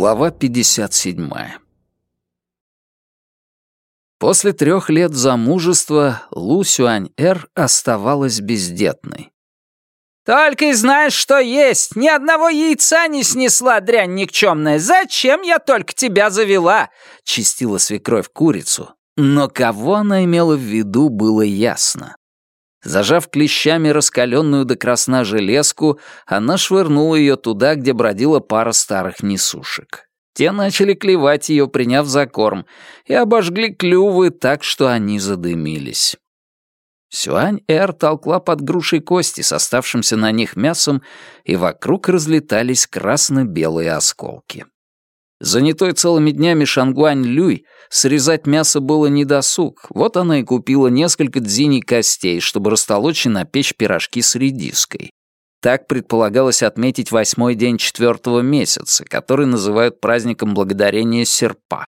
Глава 57. После трех лет замужества Лу Сюань-Эр оставалась бездетной. «Только и знаешь, что есть! Ни одного яйца не снесла, дрянь никчемная! Зачем я только тебя завела?» — чистила свекровь курицу. Но кого она имела в виду, было ясно. Зажав клещами раскаленную до красна железку, она швырнула ее туда, где бродила пара старых несушек. Те начали клевать ее, приняв за корм, и обожгли клювы так, что они задымились. Сюань-Эр толкла под грушей кости с оставшимся на них мясом, и вокруг разлетались красно-белые осколки. Занятой целыми днями Шангуань-Люй срезать мясо было недосуг, вот она и купила несколько дзиней костей, чтобы растолочь и напечь пирожки с редиской. Так предполагалось отметить восьмой день четвертого месяца, который называют праздником благодарения серпа.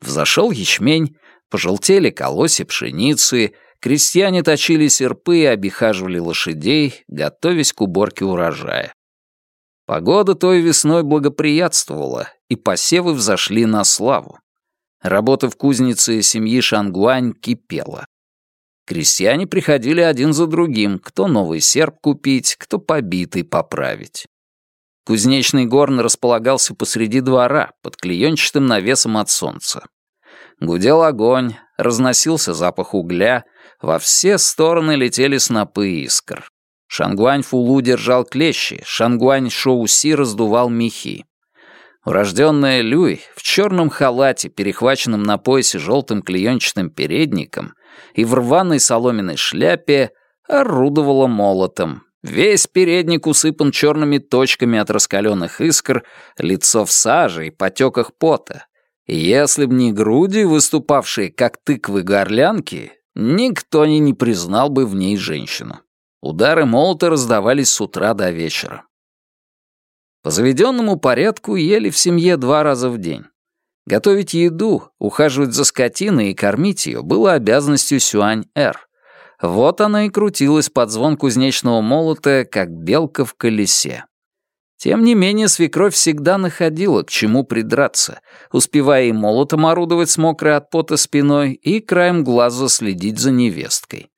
Взошел ячмень, пожелтели колосья пшеницы, крестьяне точили серпы и обихаживали лошадей, готовясь к уборке урожая. Погода той весной благоприятствовала, и посевы взошли на славу. Работа в кузнице семьи Шангуань кипела. Крестьяне приходили один за другим, кто новый серп купить, кто побитый поправить. Кузнечный горн располагался посреди двора, под клеенчатым навесом от солнца. Гудел огонь, разносился запах угля, во все стороны летели снопы искр. Шангуань Фулу держал клещи, Шангуань Шоуси раздувал мехи. Урожденная Люй в черном халате, перехваченном на поясе желтым клеенчатым передником и в рваной соломенной шляпе, орудовала молотом. Весь передник усыпан черными точками от раскаленных искр, лицо в саже и потеках пота. Если б не груди, выступавшие как тыквы-горлянки, никто и не признал бы в ней женщину. Удары молота раздавались с утра до вечера. По заведенному порядку ели в семье два раза в день. Готовить еду, ухаживать за скотиной и кормить ее было обязанностью Сюань-Эр. Вот она и крутилась под звон кузнечного молота, как белка в колесе. Тем не менее, свекровь всегда находила, к чему придраться, успевая и молотом орудовать с мокрой от пота спиной и краем глаза следить за невесткой.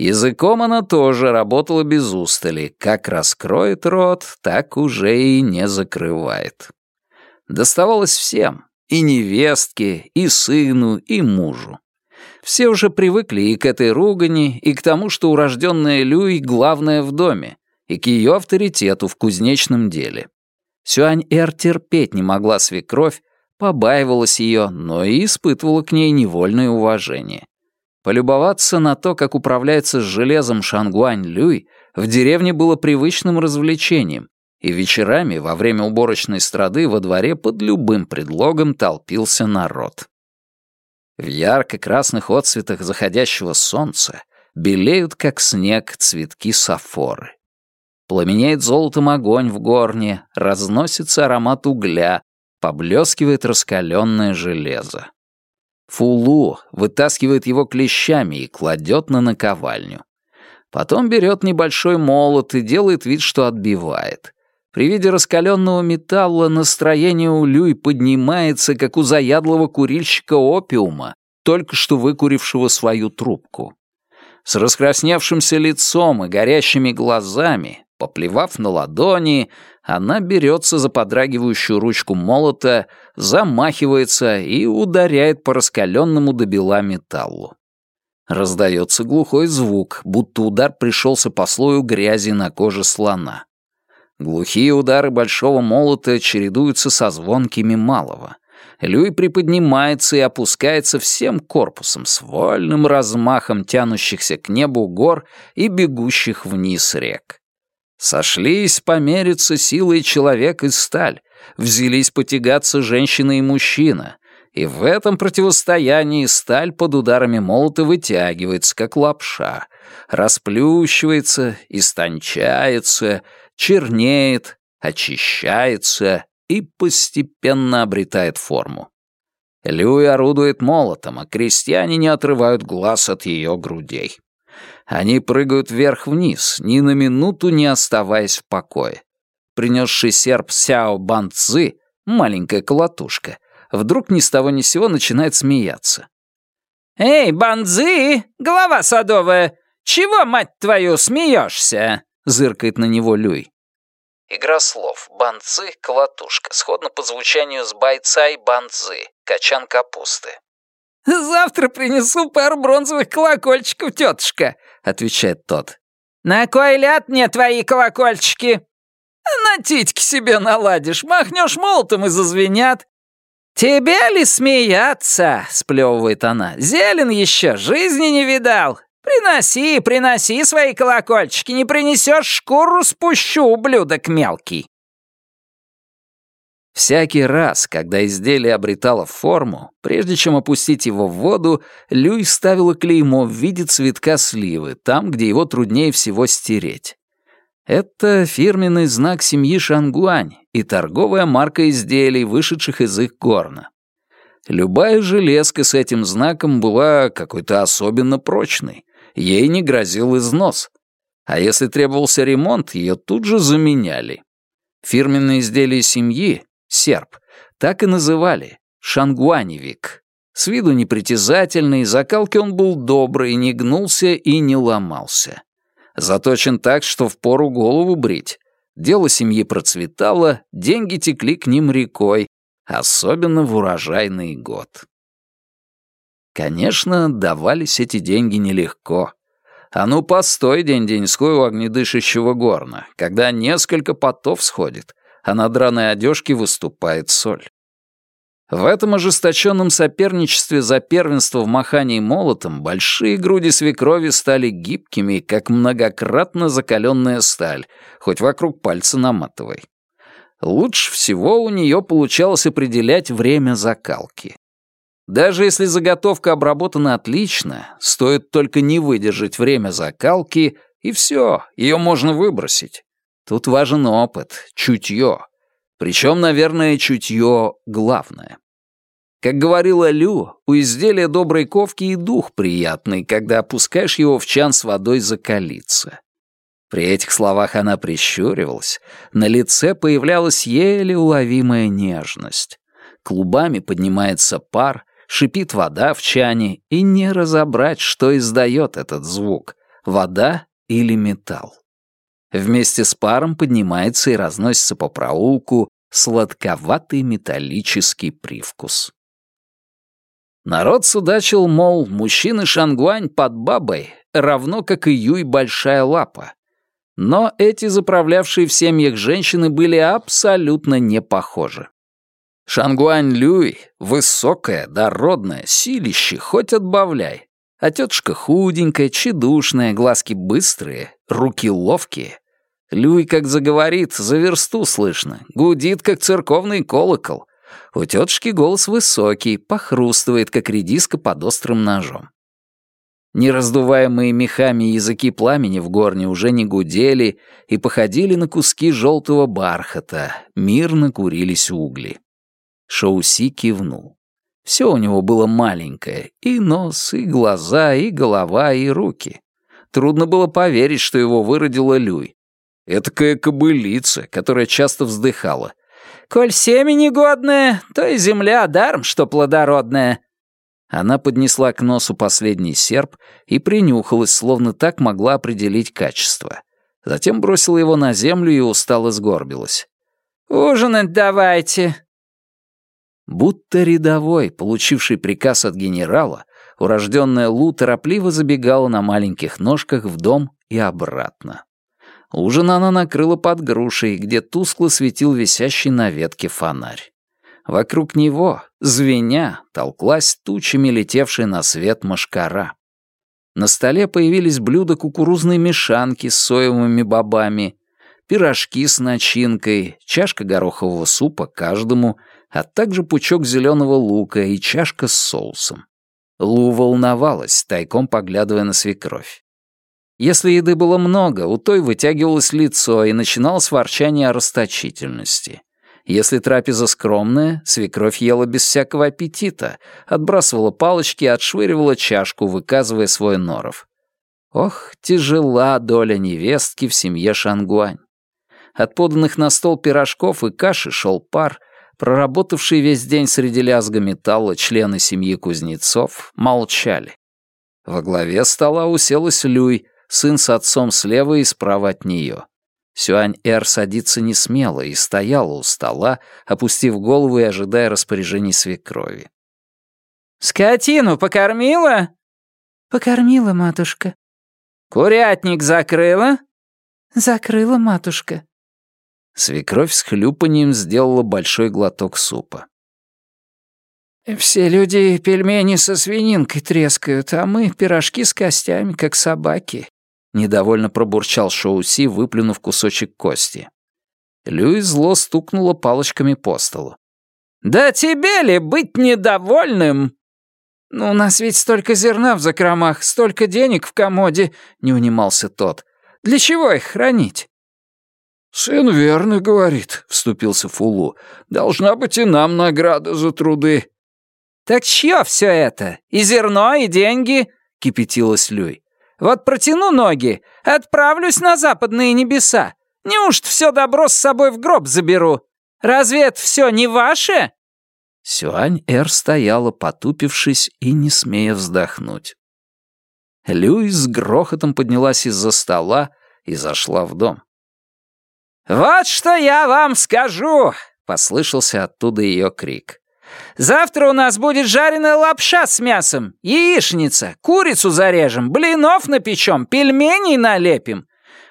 Языком она тоже работала без устали. Как раскроет рот, так уже и не закрывает. Доставалось всем. И невестке, и сыну, и мужу. Все уже привыкли и к этой ругани, и к тому, что урожденная Люй — главная в доме, и к ее авторитету в кузнечном деле. Сюань-Эр терпеть не могла свекровь, побаивалась ее, но и испытывала к ней невольное уважение. Полюбоваться на то, как управляется с железом Шангуань-Люй, в деревне было привычным развлечением, и вечерами во время уборочной страды во дворе под любым предлогом толпился народ. В ярко-красных отцветах заходящего солнца белеют, как снег, цветки сафоры. Пламенеет золотом огонь в горне, разносится аромат угля, поблескивает раскаленное железо. Фулу вытаскивает его клещами и кладет на наковальню. Потом берет небольшой молот и делает вид, что отбивает. При виде раскаленного металла настроение у Люй поднимается, как у заядлого курильщика опиума, только что выкурившего свою трубку. С раскрасневшимся лицом и горящими глазами, поплевав на ладони, она берется за подрагивающую ручку молота, замахивается и ударяет по раскаленному до бела металлу. Раздается глухой звук, будто удар пришелся по слою грязи на коже слона. Глухие удары большого молота чередуются со звонкими малого. Люй приподнимается и опускается всем корпусом с вольным размахом тянущихся к небу гор и бегущих вниз рек. Сошлись помериться силой человек и сталь, взялись потягаться женщина и мужчина, и в этом противостоянии сталь под ударами молота вытягивается, как лапша, расплющивается, истончается, чернеет, очищается и постепенно обретает форму. Люй орудует молотом, а крестьяне не отрывают глаз от ее грудей. Они прыгают вверх-вниз, ни на минуту не оставаясь в покое. Принесший серп Сяо Бан Цзы маленькая колотушка, вдруг ни с того ни сего начинает смеяться. «Эй, банзы, голова садовая, чего, мать твою, смеешься?» — зыркает на него Люй. Игра слов. Банцы — колотушка. Сходно по звучанию с байцай банцы. Качан капусты. «Завтра принесу пару бронзовых колокольчиков, тетушка», — отвечает тот. «На кой ляд мне твои колокольчики?» «На титьки себе наладишь, махнешь молотом и зазвенят». «Тебе ли смеяться?» — сплевывает она. «Зелен еще, жизни не видал. Приноси, приноси свои колокольчики, не принесешь, шкуру спущу, ублюдок мелкий». Всякий раз, когда изделие обретало форму, прежде чем опустить его в воду, Люй ставила клеймо в виде цветка сливы, там, где его труднее всего стереть. Это фирменный знак семьи Шангуань и торговая марка изделий, вышедших из их горна. Любая железка с этим знаком была какой-то особенно прочной, ей не грозил износ. А если требовался ремонт, ее тут же заменяли. Фирменные изделия семьи, серп, так и называли — шангуаневик. С виду непритязательный, закалки он был добрый, не гнулся и не ломался. Заточен так, что впору голову брить. Дело семьи процветало, деньги текли к ним рекой, особенно в урожайный год. Конечно, давались эти деньги нелегко. А ну постой день-деньской у огнедышащего горна, когда несколько потов сходит, а на драной одежке выступает соль. В этом ожесточенном соперничестве за первенство в махании молотом большие груди свекрови стали гибкими, как многократно закаленная сталь, хоть вокруг пальца наматывай. Лучше всего у нее получалось определять время закалки. Даже если заготовка обработана отлично, стоит только не выдержать время закалки, и все, ее можно выбросить. Тут важен опыт, чутье. Причем, наверное, чутье главное. Как говорила Лю, у изделия доброй ковки и дух приятный, когда опускаешь его в чан с водой закалиться. При этих словах она прищуривалась, на лице появлялась еле уловимая нежность. Клубами поднимается пар, шипит вода в чане, и не разобрать, что издает этот звук — вода или металл. Вместе с паром поднимается и разносится по проулку сладковатый металлический привкус. Народ судачил, мол, мужчины Шангуань под бабой, равно как и Юй Большая Лапа. Но эти заправлявшие в семьях женщины были абсолютно не похожи. Шангуань Люй — высокая, дородная, силище, хоть отбавляй. А тетушка худенькая, тщедушная, глазки быстрые, руки ловкие. Люй, как заговорит, за версту слышно, гудит, как церковный колокол. У тетушки голос высокий, похрустывает, как редиска под острым ножом. Нераздуваемые мехами языки пламени в горне уже не гудели и походили на куски желтого бархата, мирно курились угли. Шоуси кивнул. Все у него было маленькое, и нос, и глаза, и голова, и руки. Трудно было поверить, что его выродила Люй. Этакая кобылица, которая часто вздыхала. «Коль семя негодное, то и земля даром, что плодородная». Она поднесла к носу последний серп и принюхалась, словно так могла определить качество. Затем бросила его на землю и устало сгорбилась. «Ужинать давайте», Будто рядовой, получивший приказ от генерала, урожденная Лу торопливо забегала на маленьких ножках в дом и обратно. Ужин она накрыла под грушей, где тускло светил висящий на ветке фонарь. Вокруг него, звеня, толклась тучами летевшая на свет мошкара. На столе появились блюда кукурузной мешанки с соевыми бобами, пирожки с начинкой, чашка горохового супа каждому — а также пучок зеленого лука и чашка с соусом. Лу волновалась, тайком поглядывая на свекровь. Если еды было много, у той вытягивалось лицо и начиналось ворчание о расточительности. Если трапеза скромная, свекровь ела без всякого аппетита, отбрасывала палочки и отшвыривала чашку, выказывая свой норов. Ох, тяжела доля невестки в семье Шангуань. От поданных на стол пирожков и каши шел пар, проработавшие весь день среди лязга металла члены семьи кузнецов, молчали. Во главе стола уселась Люй, сын с отцом слева и справа от нее. Сюань-Эр садиться не смела и стояла у стола, опустив голову и ожидая распоряжений свекрови. «Скотину покормила?» «Покормила, матушка». «Курятник закрыла?» «Закрыла, матушка». Свекровь с хлюпанием сделала большой глоток супа. «Все люди пельмени со свининкой трескают, а мы пирожки с костями, как собаки», — недовольно пробурчал Шоуси, выплюнув кусочек кости. Люи зло стукнула палочками по столу. «Да тебе ли быть недовольным?» «Ну, у нас ведь столько зерна в закромах, столько денег в комоде», — не унимался тот. «Для чего их хранить?» «Сын верно говорит», — вступился Фулу. «Должна быть и нам награда за труды». «Так чье все это? И зерно, и деньги?» — кипятилась Люй. «Вот протяну ноги, отправлюсь на западные небеса. Неужто все добро с собой в гроб заберу? Разве это все не ваше?» Сюань-Эр стояла, потупившись и не смея вздохнуть. Люй с грохотом поднялась из-за стола и зашла в дом. «Вот что я вам скажу!» — послышался оттуда ее крик. «Завтра у нас будет жареная лапша с мясом, яичница, курицу зарежем, блинов напечем, пельменей налепим.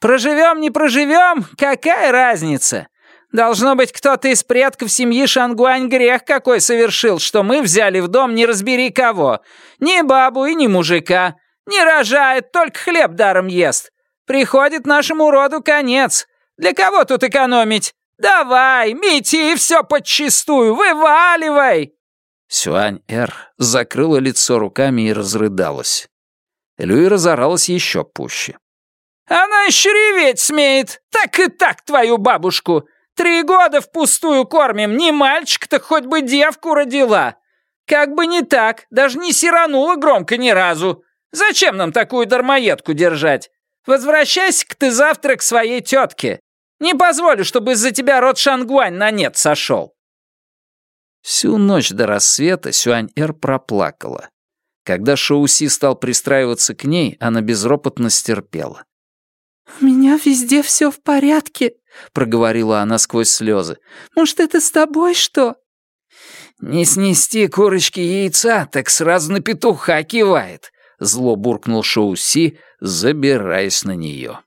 Проживем, не проживем, какая разница? Должно быть, кто-то из предков семьи Шангуань грех какой совершил, что мы взяли в дом не разбери кого. Ни бабу и ни мужика. Не рожает, только хлеб даром ест. Приходит нашему роду конец. Для кого тут экономить? Давай, мети все подчистую, вываливай!» Сюань-Эр закрыла лицо руками и разрыдалась. Люи разоралась еще пуще. «Она еще реветь смеет! Так и так твою бабушку! Три года впустую кормим, не мальчик, так хоть бы девку родила! Как бы не так, даже не сиранула громко ни разу! Зачем нам такую дармоедку держать? Возвращайся-ка ты завтра к своей тетке. Не позволю, чтобы из-за тебя род Шангуань на нет сошел». Всю ночь до рассвета Сюань-Эр проплакала. Когда Шоуси стал пристраиваться к ней, она безропотно стерпела. «У меня везде все в порядке», — проговорила она сквозь слезы. «Может, это с тобой что?» «Не снести курочки яйца, так сразу на петуха кивает», — зло буркнул Шоуси, забираясь на нее.